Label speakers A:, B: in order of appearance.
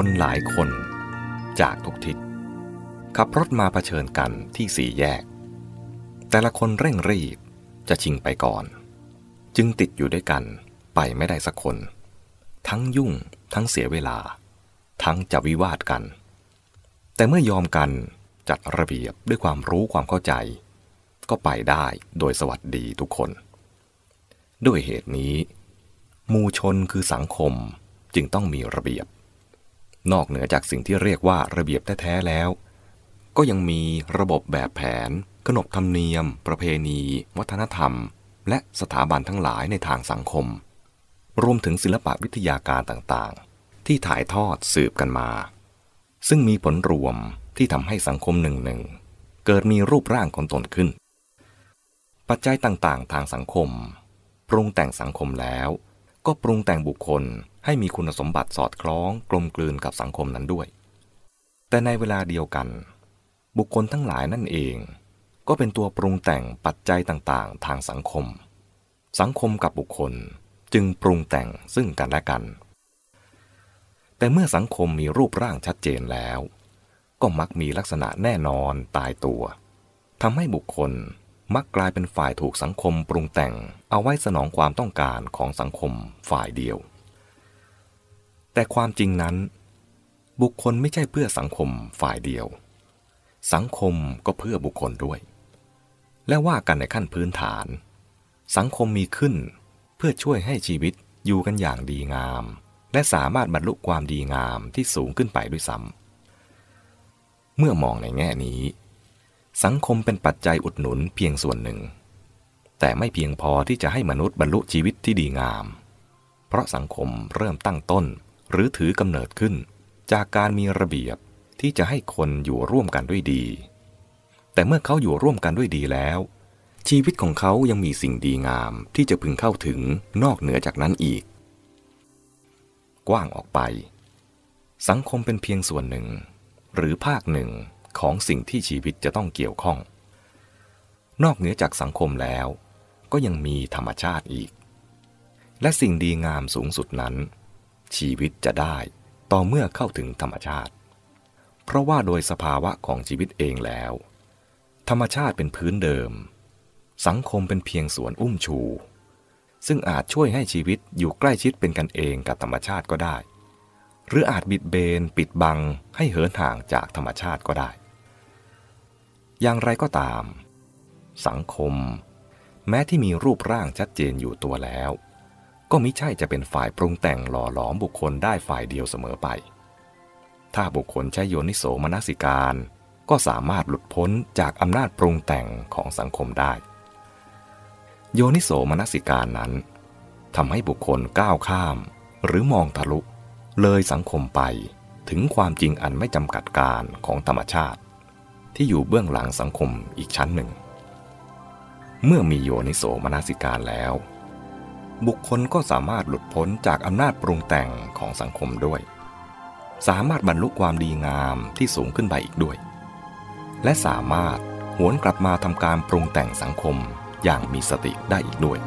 A: คนหลายคน จากทุกทิศขับรถมาเผชิญกันที่สี่แยก แต่ละคนเร่งรีบจะชิงไปก่อน จึงติดอยู่ด้วยกันไปไม่ได้สักคน ทั้งยุ่งทั้งเสียเวลา ทั้งจะวิวาทกัน แต่เมื่อยอมกันจัดระเบียบด้วยความรู้ความเข้าใจ ก็ไปได้โดยสวัสดีทุกคน ด้วยเหตุนี้ มูชนคือสังคมจึงต้องมีระเบียบ นอกเหนือจากสิ่งที่เรียกว่าระเบียบแท้ๆแล้ว ก็ยังมีระบบแบบแผน ขนบธรรมเนียม ประเพณี วัฒนธรรม และสถาบันทั้งหลายในทางสังคม รวมถึงศิลปะวิทยาการต่างๆ ที่ถ่ายทอดสืบกันมา ซึ่งมีผลรวมที่ทำให้สังคมหนึ่งหนึ่งเกิดมีรูปร่างของตนขึ้น ปัจจัยต่างๆ ทางสังคม ปรุงแต่งสังคมแล้ว ก็ปรุงแต่งบุคคลให้มีคุณสมบัติสอดคล้องกลมกลืนกับสังคมนั้นด้วย แต่ในเวลาเดียวกัน บุคคลทั้งหลายนั่นเอง ก็เป็นตัวปรุงแต่งปัจจัยต่างๆ ทางสังคม สังคมกับบุคคลจึงปรุงแต่งซึ่งกันและกัน แต่เมื่อสังคมมีรูปร่างชัดเจนแล้ว ก็มักมีลักษณะแน่นอนตายตัวทำให้บุคคล มักกลายเป็นฝ่ายถูกสังคมปรุงแต่งเอาไว้สนองความต้องการของสังคมฝ่ายเดียว แต่ความจริงนั้น บุคคลไม่ใช่เพื่อสังคมฝ่ายเดียว สังคมก็เพื่อบุคคลด้วย และว่ากันในขั้นพื้นฐาน สังคมมีขึ้น เพื่อช่วยให้ชีวิตอยู่กันอย่างดีงาม และสามารถบรรลุความดีงามที่สูงขึ้นไปด้วยซ้ำเมื่อมองในแง่นี้ สังคมเป็นปัจจัยอุดหนุนเพียงส่วนหนึ่ง แต่ไม่เพียงพอที่จะให้มนุษย์บรรลุชีวิตที่ดีงาม เพราะสังคมเริ่มตั้งต้นหรือถือกำเนิดขึ้น จากการมีระเบียบที่จะให้คนอยู่ร่วมกันด้วยดี แต่เมื่อเขาอยู่ร่วมกันด้วยดีแล้ว ชีวิตของเขายังมีสิ่งดีงามที่จะพึงเข้าถึงนอกเหนือจากนั้นอีก กว้างออกไป สังคมเป็นเพียงส่วนหนึ่ง หรือภาคหนึ่ง ของสิ่งที่ชีวิตจะต้องเกี่ยวข้อง นอกเหนือจากสังคมแล้ว ก็ยังมีธรรมชาติอีก และสิ่งดีงามสูงสุดนั้น ชีวิตจะได้ต่อเมื่อเข้าถึงธรรมชาติ เพราะว่าโดยสภาวะของชีวิตเองแล้ว ธรรมชาติเป็นพื้นเดิม สังคมเป็นเพียงสวนอุ้มชู ซึ่งอาจช่วยให้ชีวิตอยู่ใกล้ชิดเป็นกันเองกับธรรมชาติก็ได้หรืออาจบิดเบนปิดบังให้เหินห่างจากธรรมชาติก็ได้ อย่างไรก็ตาม สังคม แม้ที่มีรูปร่างชัดเจนอยู่ตัวแล้ว ก็มิใช่จะเป็นฝ่ายปรุงแต่งหล่อหลอมบุคคลได้ฝ่ายเดียวเสมอไป ถ้าบุคคลใช้โยนิโสมนสิการก็สามารถหลุดพ้นจากอำนาจปรุงแต่งของสังคมได้ โยนิโสมนสิการนั้นทำให้บุคคลก้าวข้าม หรือมองทะลุ เลยสังคมไปถึงความจริงอันไม่จำกัดการของธรรมชาติ ที่อยู่เบื้องหลังสังคมอีกชั้นหนึ่ง เมื่อมีโยนิโสมนสิการแล้ว บุคคลก็สามารถหลุดพ้นจากอำนาจปรุงแต่งของสังคมด้วย สามารถบรรลุความดีงามที่สูงขึ้นไปอีกด้วย และสามารถหวนกลับมาทำการปรุงแต่งสังคมอย่างมีสติได้อีกด้วย